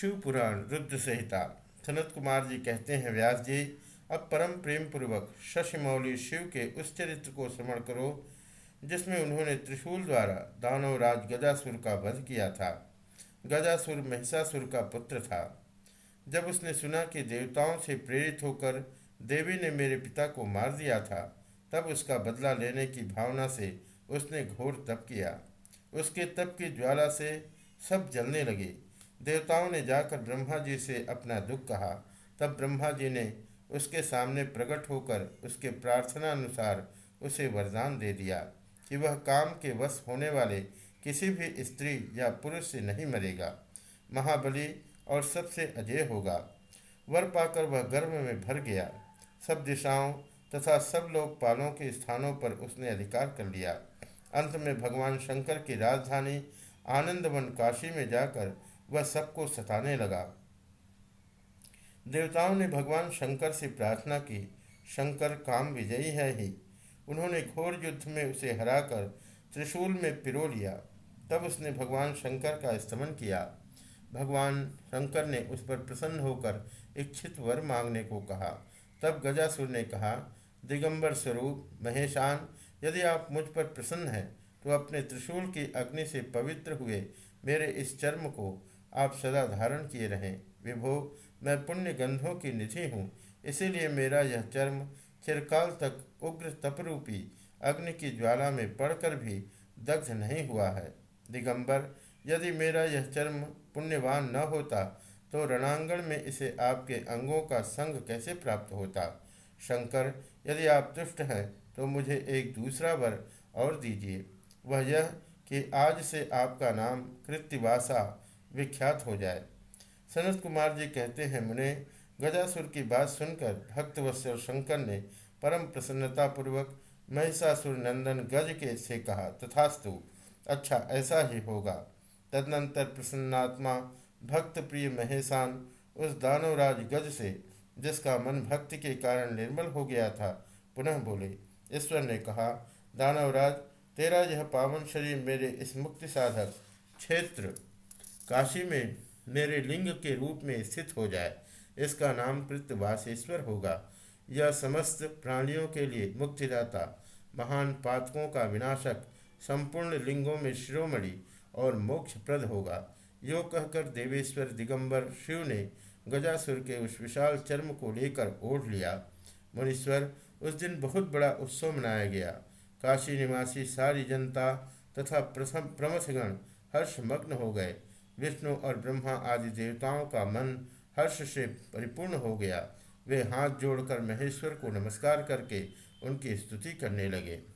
शिव पुराण रुद्र संहिता, सनत कुमार जी कहते हैं, व्यास जी, अब परम प्रेम पूर्वक शशिमौली शिव के उस चरित्र को स्मरण करो, जिसमें उन्होंने त्रिशूल द्वारा दानवराज गजासुर का वध किया था। गजासुर महिषासुर का पुत्र था। जब उसने सुना कि देवताओं से प्रेरित होकर देवी ने मेरे पिता को मार दिया था, तब उसका बदला लेने की भावना से उसने घोर तप किया। उसके तप की ज्वाला से सब जलने लगे। देवताओं ने जाकर ब्रह्मा जी से अपना दुख कहा। तब ब्रह्मा जी ने उसके सामने प्रकट होकर उसके प्रार्थना अनुसार उसे वरदान दे दिया कि वह काम के वश होने वाले किसी भी स्त्री या पुरुष से नहीं मरेगा। महाबली और सबसे अजय होगा। वर पाकर वह गर्भ में भर गया। सब दिशाओं तथा सब लोकपालों के स्थानों पर उसने अधिकार कर लिया। अंत में भगवान शंकर की राजधानी आनंदवन काशी में जाकर वह सबको सताने लगा। देवताओं ने भगवान शंकर से प्रार्थना की, शंकर काम विजयी है ही। उन्होंने घोर युद्ध में उसे हराकर त्रिशूल में पिरो लिया। तब उसने भगवान शंकर का स्तमन किया। भगवान शंकर ने उस पर प्रसन्न होकर इच्छित वर मांगने को कहा। तब गजासुर ने कहा, दिगंबर स्वरूप, महेशान, यदि आप मुझ पर प्रसन्न हैं तो अपने त्रिशूल की अग्नि से पवित्र हुए मेरे इस चर्म को आप सदा धारण किए रहें। विभो, मैं पुण्य गंधों की निधि हूँ। इसीलिए मेरा यह चर्म चिरकाल तक उग्र तपरूपी, अग्नि की ज्वाला में पड़कर भी दग्ध नहीं हुआ है। दिगंबर, यदि मेरा यह चर्म पुण्यवान न होता तो रणांगण में इसे आपके अंगों का संग कैसे प्राप्त होता? शंकर, यदि आप तुष्ट हैं तो मुझे एक दूसरा वर और दीजिए। वह यह कि आज से आपका नाम कृत्यवासा विख्यात हो जाए। सनत कुमार जी कहते हैं, मुने, गजासुर की बात सुनकर भक्तवत्सल शंकर ने परम प्रसन्नतापूर्वक महिषासुर नंदन गज के से कहा, तथास्तु अच्छा ऐसा ही होगा। तदनंतर प्रसन्नात्मा भक्त प्रिय महेशान, उस दानवराज गज से, जिसका मन भक्ति के कारण निर्मल हो गया था, पुनः बोले, ईश्वर ने कहा, दानवराज, तेरा यह पावन शरीर मेरे इस मुक्ति साधक क्षेत्र काशी में मेरे लिंग के रूप में स्थित हो जाए, इसका नाम कृत्यवासेश्वर होगा। यह समस्त प्राणियों के लिए मुक्तिदाता, महान पातकों का विनाशक, संपूर्ण लिंगों में शिरोमणि और मोक्षप्रद होगा। यो कहकर देवेश्वर दिगंबर शिव ने गजासुर के उस विशाल चर्म को लेकर ओढ़ लिया। मुनीश्वर, उस दिन बहुत बड़ा उत्सव मनाया गया। काशी निवासी सारी जनता तथा प्रमथगण हर्षमग्न हो गए। विष्णु और ब्रह्मा आदि देवताओं का मन हर्ष से परिपूर्ण हो गया। वे हाथ जोड़कर महेश्वर को नमस्कार करके उनकी स्तुति करने लगे।